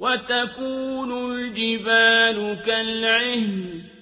وَتَكُونُ الْجِبَالُ كَالْعِهْنِ